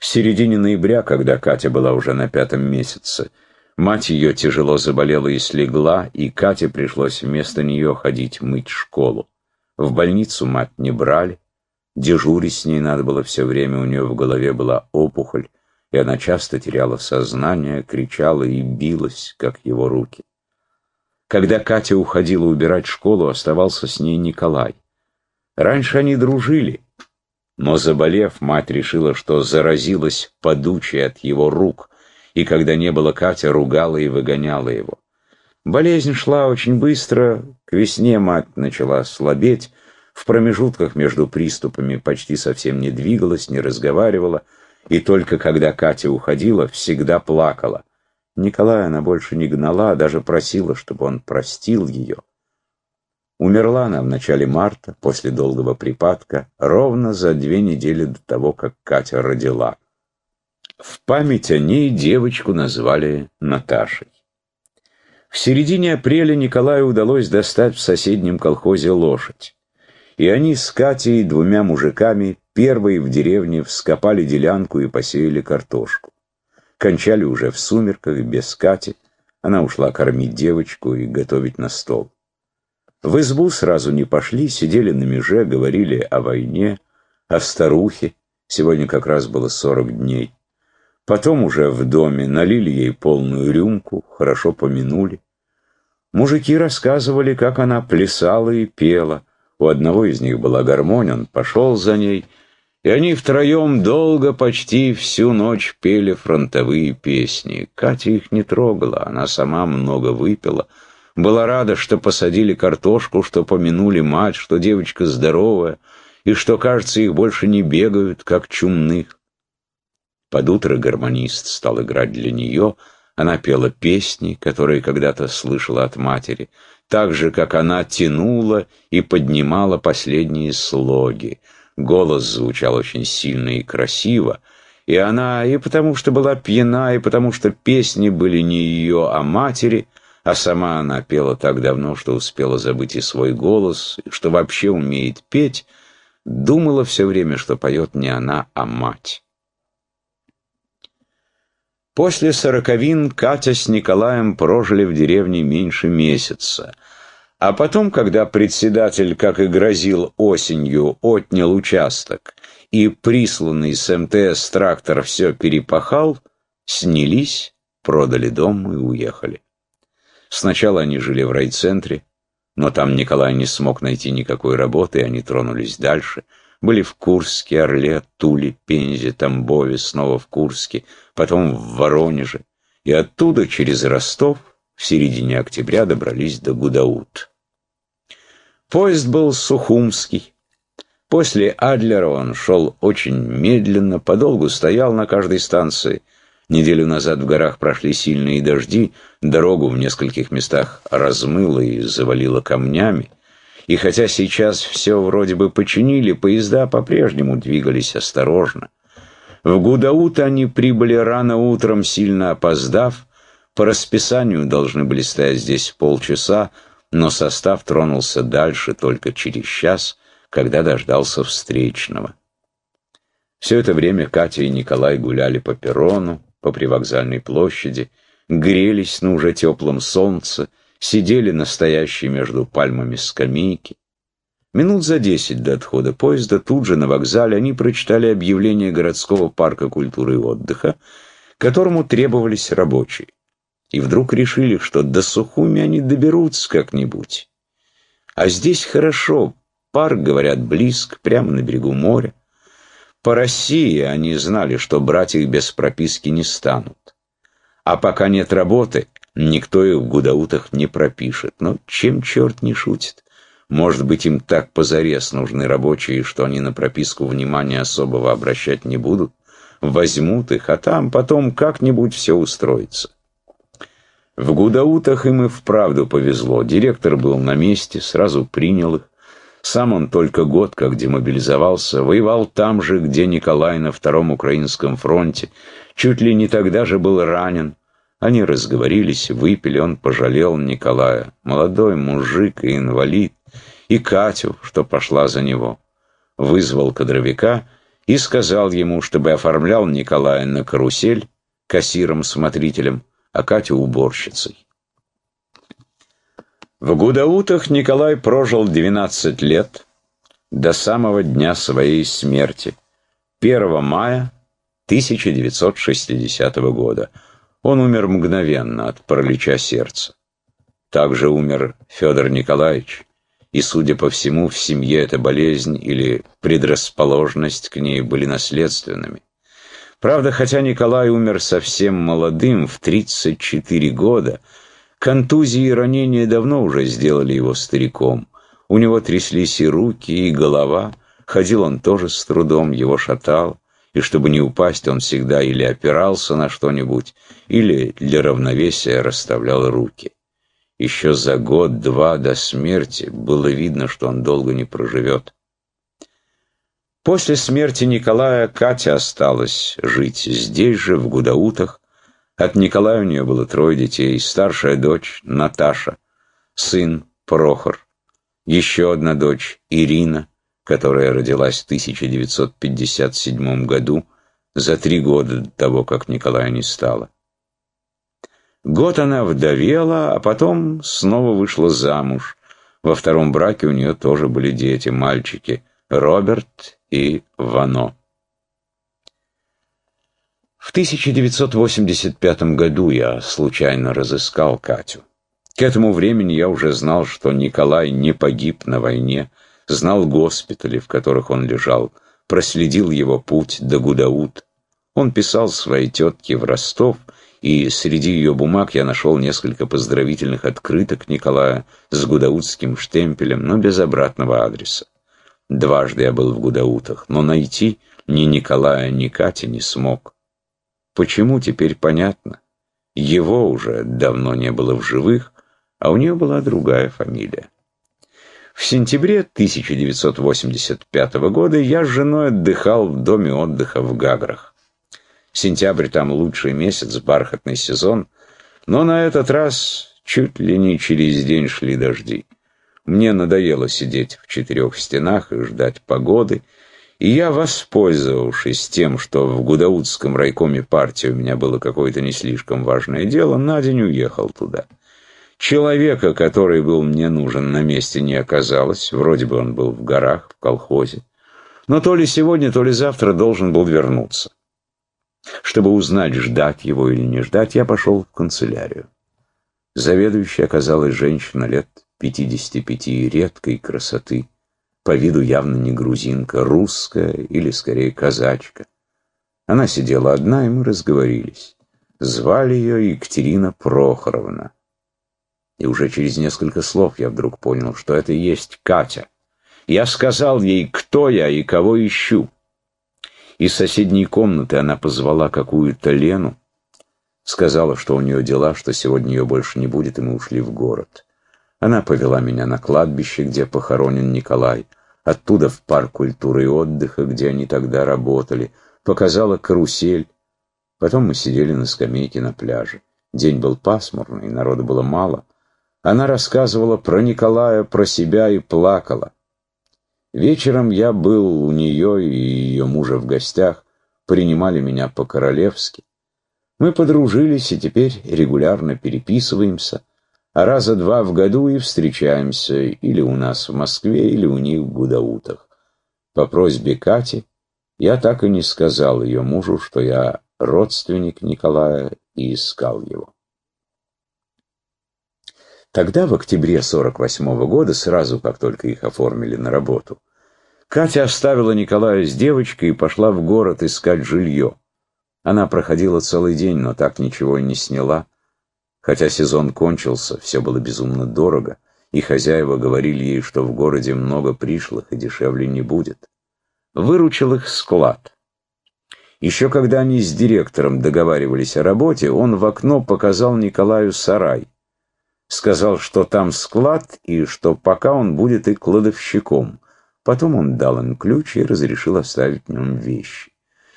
В середине ноября, когда Катя была уже на пятом месяце, мать ее тяжело заболела и слегла, и Кате пришлось вместо нее ходить мыть школу. В больницу мать не брали, дежурить с ней надо было все время, у нее в голове была опухоль, и она часто теряла сознание, кричала и билась, как его руки. Когда Катя уходила убирать школу, оставался с ней Николай. Раньше они дружили, но, заболев, мать решила, что заразилась подучей от его рук, и когда не было Катя, ругала и выгоняла его. Болезнь шла очень быстро, к весне мать начала слабеть, в промежутках между приступами почти совсем не двигалась, не разговаривала, и только когда Катя уходила, всегда плакала. Николая она больше не гнала, а даже просила, чтобы он простил ее. Умерла она в начале марта, после долгого припадка, ровно за две недели до того, как Катя родила. В память о ней девочку назвали Наташей. В середине апреля Николаю удалось достать в соседнем колхозе лошадь. И они с Катей, двумя мужиками, первые в деревне вскопали делянку и посеяли картошку. Кончали уже в сумерках, без Кати. Она ушла кормить девочку и готовить на стол. В избу сразу не пошли, сидели на меже, говорили о войне, о старухе. Сегодня как раз было сорок дней. Потом уже в доме налили ей полную рюмку, хорошо помянули. Мужики рассказывали, как она плясала и пела. У одного из них была гармонь, он пошел за ней, и они втроем долго, почти всю ночь пели фронтовые песни. Катя их не трогала, она сама много выпила — была рада, что посадили картошку, что помянули мать, что девочка здоровая, и что, кажется, их больше не бегают, как чумных. Под утро гармонист стал играть для нее, она пела песни, которые когда-то слышала от матери, так же, как она тянула и поднимала последние слоги. Голос звучал очень сильно и красиво, и она, и потому что была пьяна, и потому что песни были не ее, а матери — а сама она пела так давно, что успела забыть и свой голос, что вообще умеет петь, думала все время, что поет не она, а мать. После сороковин Катя с Николаем прожили в деревне меньше месяца. А потом, когда председатель, как и грозил осенью, отнял участок, и присланный с МТС трактор все перепахал, снялись, продали дом и уехали. Сначала они жили в райцентре, но там Николай не смог найти никакой работы, и они тронулись дальше. Были в Курске, Орле, Туле, Пензе, Тамбове, снова в Курске, потом в Воронеже. И оттуда через Ростов в середине октября добрались до Гудаут. Поезд был сухумский. После Адлера он шел очень медленно, подолгу стоял на каждой станции – Неделю назад в горах прошли сильные дожди, дорогу в нескольких местах размыло и завалило камнями. И хотя сейчас все вроде бы починили, поезда по-прежнему двигались осторожно. В Гудаут они прибыли рано утром, сильно опоздав. По расписанию должны были стоять здесь полчаса, но состав тронулся дальше только через час, когда дождался встречного. Все это время Катя и Николай гуляли по перрону, по привокзальной площади, грелись на уже теплом солнце, сидели настоящие между пальмами скамейки. Минут за десять до отхода поезда тут же на вокзале они прочитали объявление городского парка культуры и отдыха, которому требовались рабочие. И вдруг решили, что до Сухуми они доберутся как-нибудь. А здесь хорошо, парк, говорят, близко, прямо на берегу моря. По России они знали, что брать их без прописки не станут. А пока нет работы, никто их в Гудаутах не пропишет. Но чем черт не шутит? Может быть, им так позарез нужны рабочие, что они на прописку внимания особого обращать не будут? Возьмут их, а там потом как-нибудь все устроится. В Гудаутах им и вправду повезло. Директор был на месте, сразу принял их. Сам он только год как демобилизовался, воевал там же, где Николай на Втором Украинском фронте, чуть ли не тогда же был ранен. Они разговорились, выпили, он пожалел Николая, молодой мужик и инвалид, и Катю, что пошла за него. Вызвал кадровика, и сказал ему, чтобы оформлял Николая на карусель кассиром-смотрителем, а Катю уборщицей. В Гудаутах Николай прожил 12 лет до самого дня своей смерти, 1 мая 1960 года. Он умер мгновенно от паралича сердца. Также умер Федор Николаевич, и, судя по всему, в семье эта болезнь или предрасположенность к ней были наследственными. Правда, хотя Николай умер совсем молодым, в 34 года, контузии и ранения давно уже сделали его стариком. У него тряслись и руки, и голова, ходил он тоже с трудом, его шатал, и чтобы не упасть, он всегда или опирался на что-нибудь, или для равновесия расставлял руки. Еще за год-два до смерти было видно, что он долго не проживет. После смерти Николая Катя осталась жить здесь же, в Гудаутах. От Николая у нее было трое детей. Старшая дочь Наташа, сын Прохор, еще одна дочь Ирина, которая родилась в 1957 году, за три года до того, как Николая не стало. Год она вдовела, а потом снова вышла замуж. Во втором браке у нее тоже были дети, мальчики, Роберт и Вано. В 1985 году я случайно разыскал Катю. К этому времени я уже знал, что Николай не погиб на войне, знал госпитали, в которых он лежал, проследил его путь до Гудаут. Он писал своей тетке в Ростов, и среди ее бумаг я нашел несколько поздравительных открыток Николая с гудаутским штемпелем, но без обратного адреса. Дважды я был в Гудаутах, но найти ни Николая, ни Кати не смог. Почему, теперь понятно. Его уже давно не было в живых, а у нее была другая фамилия. В сентябре 1985 года я с женой отдыхал в доме отдыха в Гаграх. Сентябрь там лучший месяц, бархатный сезон. Но на этот раз чуть ли не через день шли дожди. Мне надоело сидеть в четырех стенах и ждать погоды, и я, воспользовавшись тем, что в Гудаутском райкоме партии у меня было какое-то не слишком важное дело, на день уехал туда. Человека, который был мне нужен, на месте не оказалось, вроде бы он был в горах, в колхозе. Но то ли сегодня, то ли завтра должен был вернуться. Чтобы узнать, ждать его или не ждать, я пошел в канцелярию. Заведующая оказалась женщина лет 55 редкой красоты, по виду явно не грузинка, русская или скорее казачка. Она сидела одна, и мы разговорились. Звали ее Екатерина Прохоровна. И уже через несколько слов я вдруг понял, что это и есть Катя. Я сказал ей, кто я и кого ищу. Из соседней комнаты она позвала какую-то Лену, сказала, что у нее дела, что сегодня ее больше не будет, и мы ушли в город. Она повела меня на кладбище, где похоронен Николай, оттуда в парк культуры и отдыха, где они тогда работали, показала карусель. Потом мы сидели на скамейке на пляже. День был пасмурный, народу было мало. Она рассказывала про Николая, про себя и плакала. Вечером я был у нее и ее мужа в гостях, принимали меня по-королевски. Мы подружились и теперь регулярно переписываемся, а раза два в году и встречаемся или у нас в Москве, или у них в Гудаутах. По просьбе Кати я так и не сказал ее мужу, что я родственник Николая и искал его. Тогда, в октябре 48 -го года, сразу как только их оформили на работу, Катя оставила Николая с девочкой и пошла в город искать жилье. Она проходила целый день, но так ничего и не сняла. Хотя сезон кончился, все было безумно дорого, и хозяева говорили ей, что в городе много пришлых и дешевле не будет. Выручил их склад. Еще когда они с директором договаривались о работе, он в окно показал Николаю сарай сказал, что там склад и что пока он будет и кладовщиком. Потом он дал им ключ и разрешил оставить в нем вещи.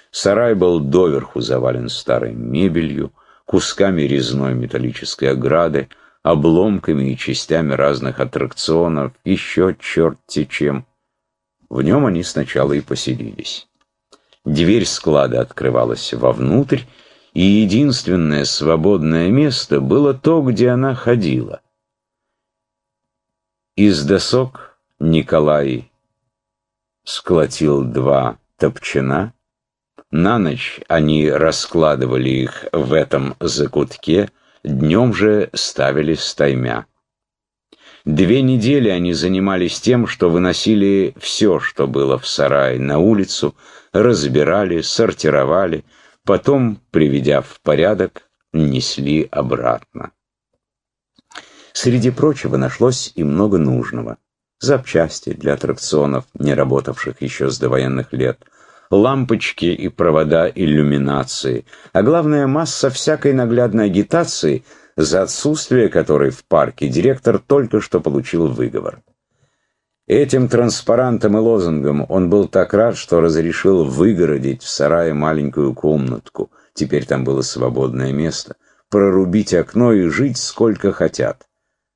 Сарай был доверху завален старой мебелью, кусками резной металлической ограды, обломками и частями разных аттракционов, еще черт-те чем. В нем они сначала и поселились. Дверь склада открывалась вовнутрь, и единственное свободное место было то, где она ходила. Из досок Николай сколотил два топчана. На ночь они раскладывали их в этом закутке, днем же ставили стаймя. Две недели они занимались тем, что выносили все, что было в сарае, на улицу, разбирали, сортировали, потом, приведя в порядок, несли обратно. Среди прочего нашлось и много нужного. Запчасти для аттракционов, не работавших еще с довоенных лет, лампочки и провода иллюминации, а главное масса всякой наглядной агитации, за отсутствие которой в парке директор только что получил выговор. Этим транспарантом и лозунгом он был так рад, что разрешил выгородить в сарае маленькую комнатку, теперь там было свободное место, прорубить окно и жить сколько хотят.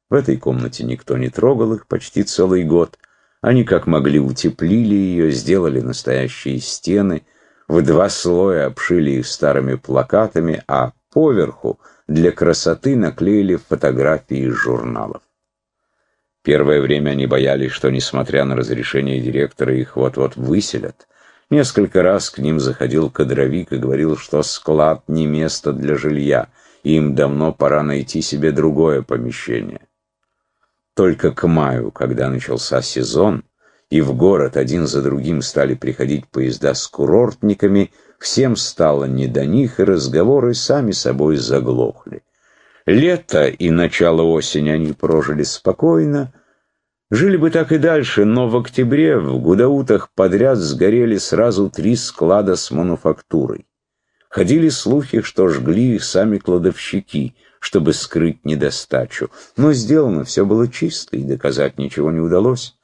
В этой комнате никто не трогал их почти целый год. Они как могли утеплили ее, сделали настоящие стены, в два слоя обшили их старыми плакатами, а поверху для красоты наклеили фотографии из журналов. Первое время они боялись, что, несмотря на разрешение директора, их вот-вот выселят. Несколько раз к ним заходил кадровик и говорил, что склад не место для жилья, и им давно пора найти себе другое помещение. Только к маю, когда начался сезон, и в город один за другим стали приходить поезда с курортниками, всем стало не до них, и разговоры сами собой заглохли. Лето и начало осени они прожили спокойно, жили бы так и дальше, но в октябре в Гудаутах подряд сгорели сразу три склада с мануфактурой. Ходили слухи, что жгли их сами кладовщики, чтобы скрыть недостачу, но сделано все было чисто, и доказать ничего не удалось.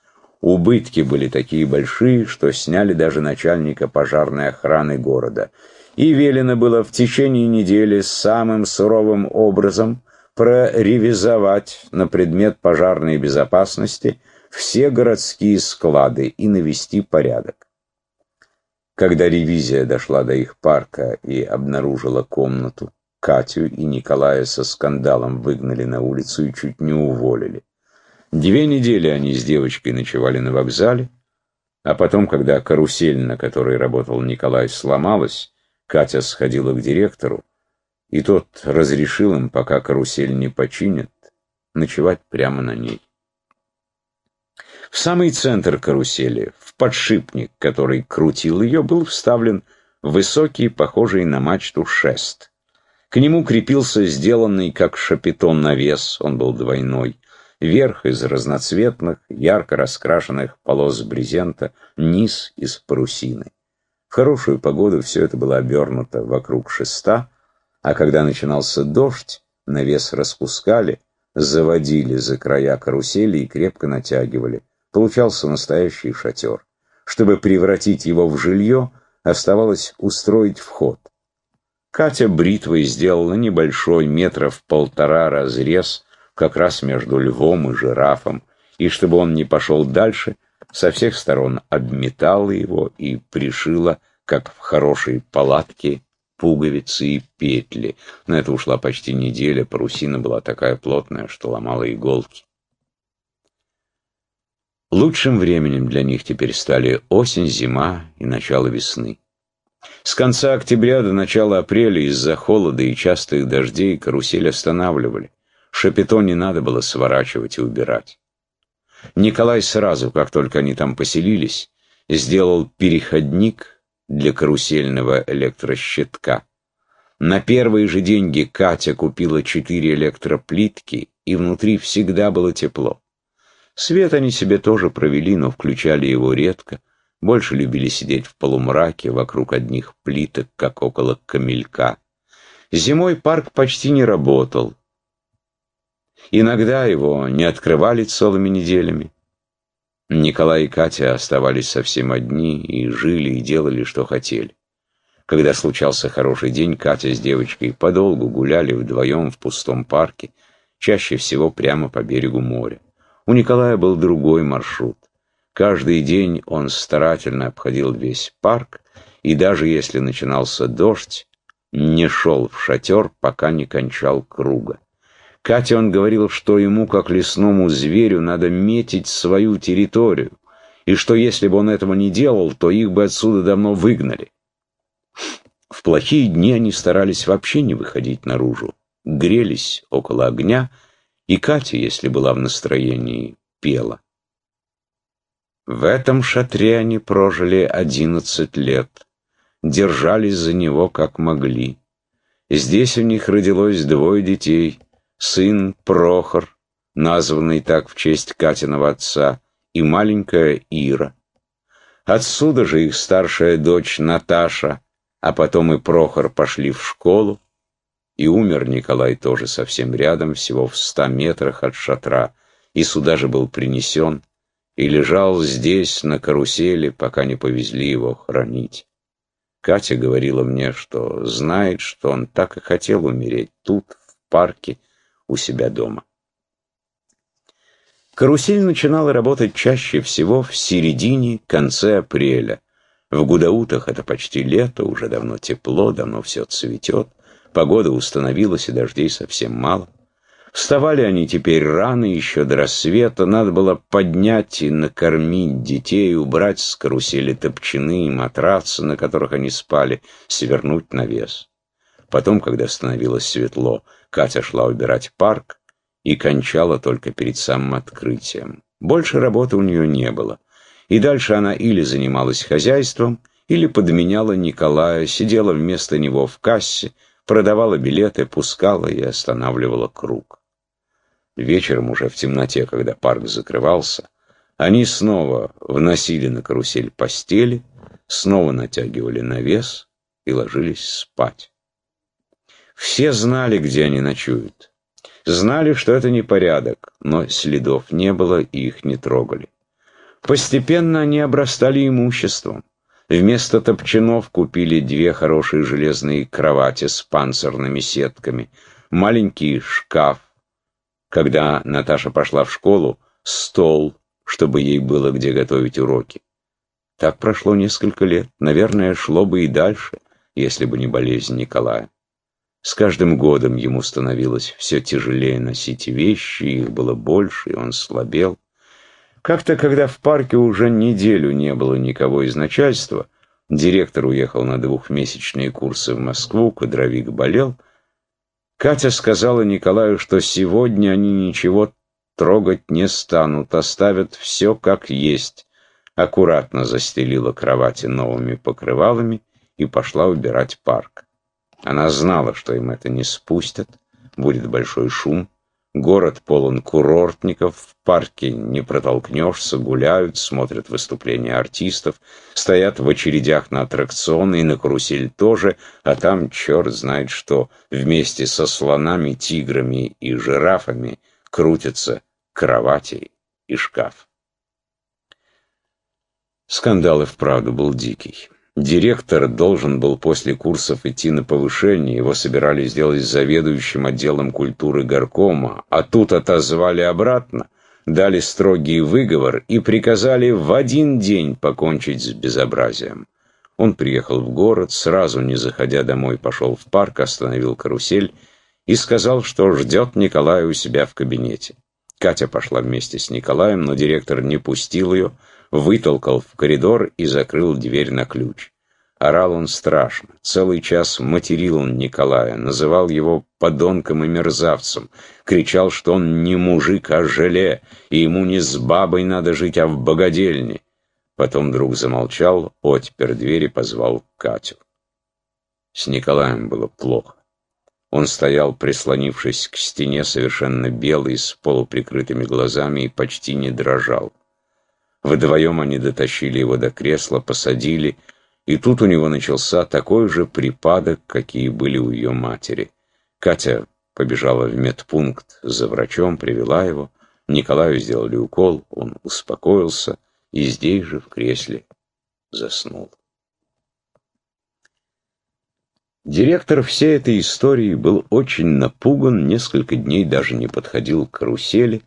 Убытки были такие большие, что сняли даже начальника пожарной охраны города — и велено было в течение недели самым суровым образом проревизовать на предмет пожарной безопасности все городские склады и навести порядок. Когда ревизия дошла до их парка и обнаружила комнату, Катю и Николая со скандалом выгнали на улицу и чуть не уволили. Две недели они с девочкой ночевали на вокзале, а потом, когда карусель, на которой работал Николай, сломалась, Катя сходила к директору, и тот разрешил им, пока карусель не починят, ночевать прямо на ней. В самый центр карусели, в подшипник, который крутил ее, был вставлен высокий, похожий на мачту шест. К нему крепился сделанный, как шапитон, навес, он был двойной, верх из разноцветных, ярко раскрашенных полос брезента, низ из парусины. В хорошую погоду все это было обернуто вокруг шеста, а когда начинался дождь, навес распускали, заводили за края карусели и крепко натягивали. Получался настоящий шатер. Чтобы превратить его в жилье, оставалось устроить вход. Катя бритвой сделала небольшой, метров полтора разрез, как раз между львом и жирафом, и чтобы он не пошел дальше, со всех сторон обметала его и пришила, как в хорошей палатке, пуговицы и петли. На это ушла почти неделя, парусина была такая плотная, что ломала иголки. Лучшим временем для них теперь стали осень, зима и начало весны. С конца октября до начала апреля из-за холода и частых дождей карусель останавливали. Шапито не надо было сворачивать и убирать. Николай сразу, как только они там поселились, сделал переходник для карусельного электрощитка. На первые же деньги Катя купила четыре электроплитки, и внутри всегда было тепло. Свет они себе тоже провели, но включали его редко. Больше любили сидеть в полумраке вокруг одних плиток, как около камелька. Зимой парк почти не работал. Иногда его не открывали целыми неделями. Николай и Катя оставались совсем одни и жили и делали, что хотели. Когда случался хороший день, Катя с девочкой подолгу гуляли вдвоем в пустом парке, чаще всего прямо по берегу моря. У Николая был другой маршрут. Каждый день он старательно обходил весь парк и даже если начинался дождь, не шел в шатер, пока не кончал круга. Кате он говорил, что ему, как лесному зверю, надо метить свою территорию, и что если бы он этого не делал, то их бы отсюда давно выгнали. В плохие дни они старались вообще не выходить наружу, грелись около огня, и Катя, если была в настроении, пела. В этом шатре они прожили одиннадцать лет, держались за него как могли. Здесь у них родилось двое детей — сын Прохор, названный так в честь Катиного отца, и маленькая Ира. Отсюда же их старшая дочь Наташа, а потом и Прохор пошли в школу, и умер Николай тоже совсем рядом, всего в ста метрах от шатра, и сюда же был принесен, и лежал здесь, на карусели, пока не повезли его хранить. Катя говорила мне, что знает, что он так и хотел умереть тут, в парке, у себя дома. Карусель начинала работать чаще всего в середине-конце апреля. В Гудаутах это почти лето, уже давно тепло, давно все цветет. Погода установилась, и дождей совсем мало. Вставали они теперь рано, еще до рассвета. Надо было поднять и накормить детей, убрать с карусели топчаны и матрацы, на которых они спали, свернуть навес. Потом, когда становилось светло, Катя шла убирать парк и кончала только перед самым открытием. Больше работы у нее не было. И дальше она или занималась хозяйством, или подменяла Николая, сидела вместо него в кассе, продавала билеты, пускала и останавливала круг. Вечером уже в темноте, когда парк закрывался, они снова вносили на карусель постели, снова натягивали навес и ложились спать. Все знали, где они ночуют. Знали, что это не порядок, но следов не было и их не трогали. Постепенно они обрастали имуществом. Вместо топчанов купили две хорошие железные кровати с панцирными сетками, маленький шкаф. Когда Наташа пошла в школу, стол, чтобы ей было где готовить уроки. Так прошло несколько лет. Наверное, шло бы и дальше, если бы не болезнь Николая. С каждым годом ему становилось все тяжелее носить вещи, их было больше, и он слабел. Как-то, когда в парке уже неделю не было никого из начальства, директор уехал на двухмесячные курсы в Москву, кадровик болел, Катя сказала Николаю, что сегодня они ничего трогать не станут, оставят все как есть. Аккуратно застелила кровати новыми покрывалами и пошла убирать парк. Она знала, что им это не спустят, будет большой шум. Город полон курортников, в парке не протолкнешься, гуляют, смотрят выступления артистов, стоят в очередях на аттракционы и на карусель тоже, а там черт знает что, вместе со слонами, тиграми и жирафами крутятся кровати и шкаф. Скандал и вправду был дикий. Директор должен был после курсов идти на повышение, его собирались сделать заведующим отделом культуры горкома, а тут отозвали обратно, дали строгий выговор и приказали в один день покончить с безобразием. Он приехал в город, сразу не заходя домой, пошел в парк, остановил карусель и сказал, что ждет Николая у себя в кабинете. Катя пошла вместе с Николаем, но директор не пустил ее, вытолкал в коридор и закрыл дверь на ключ. Орал он страшно, целый час материл он Николая, называл его подонком и мерзавцем, кричал, что он не мужик, а желе, и ему не с бабой надо жить, а в богадельне. Потом вдруг замолчал, отпер дверь и позвал Катю. С Николаем было плохо. Он стоял, прислонившись к стене, совершенно белый, с полуприкрытыми глазами и почти не дрожал. Вдвоем они дотащили его до кресла, посадили, и тут у него начался такой же припадок, какие были у ее матери. Катя побежала в медпункт за врачом, привела его. Николаю сделали укол, он успокоился и здесь же в кресле заснул. Директор всей этой истории был очень напуган, несколько дней даже не подходил к карусели,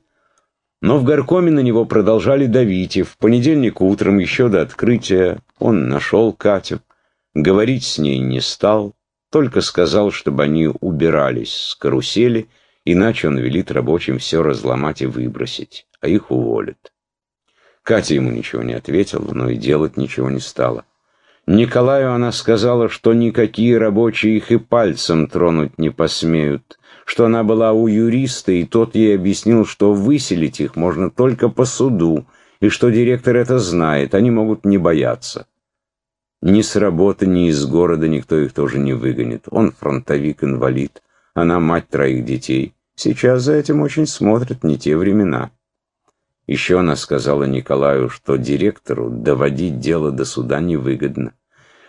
но в горкоме на него продолжали давить, и в понедельник утром, еще до открытия, он нашел Катю. Говорить с ней не стал, только сказал, чтобы они убирались с карусели, иначе он велит рабочим все разломать и выбросить, а их уволят. Катя ему ничего не ответила, но и делать ничего не стала. Николаю она сказала, что никакие рабочие их и пальцем тронуть не посмеют, что она была у юриста, и тот ей объяснил, что выселить их можно только по суду, и что директор это знает, они могут не бояться. Ни с работы, ни из города никто их тоже не выгонит. Он фронтовик-инвалид, она мать троих детей. Сейчас за этим очень смотрят не те времена. Еще она сказала Николаю, что директору доводить дело до суда невыгодно.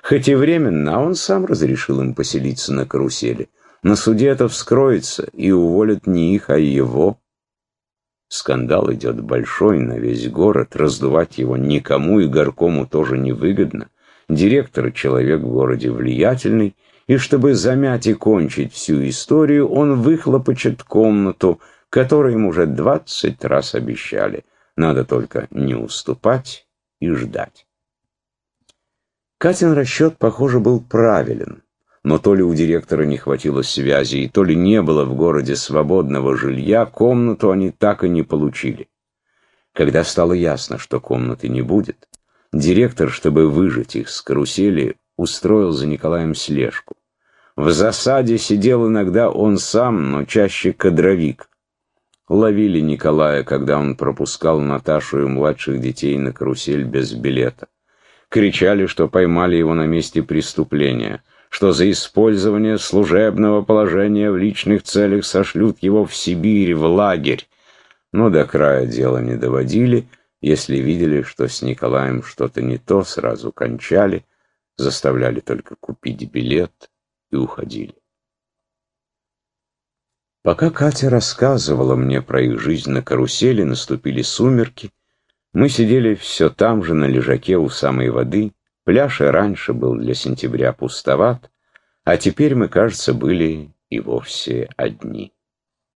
Хоть и временно, а он сам разрешил им поселиться на карусели. На суде это вскроется, и уволят не их, а его. Скандал идет большой на весь город, раздувать его никому и горкому тоже невыгодно. Директор — человек в городе влиятельный, и чтобы замять и кончить всю историю, он выхлопочет комнату — который им уже двадцать раз обещали. Надо только не уступать и ждать. Катин расчет, похоже, был правилен, но то ли у директора не хватило связи, и то ли не было в городе свободного жилья, комнату они так и не получили. Когда стало ясно, что комнаты не будет, директор, чтобы выжать их с карусели, устроил за Николаем слежку. В засаде сидел иногда он сам, но чаще кадровик. Ловили Николая, когда он пропускал Наташу и младших детей на карусель без билета. Кричали, что поймали его на месте преступления, что за использование служебного положения в личных целях сошлют его в Сибирь, в лагерь. Но до края дела не доводили, если видели, что с Николаем что-то не то, сразу кончали, заставляли только купить билет и уходили. Пока Катя рассказывала мне про их жизнь на карусели, наступили сумерки. Мы сидели все там же на лежаке у самой воды. Пляж и раньше был для сентября пустоват, а теперь мы, кажется, были и вовсе одни.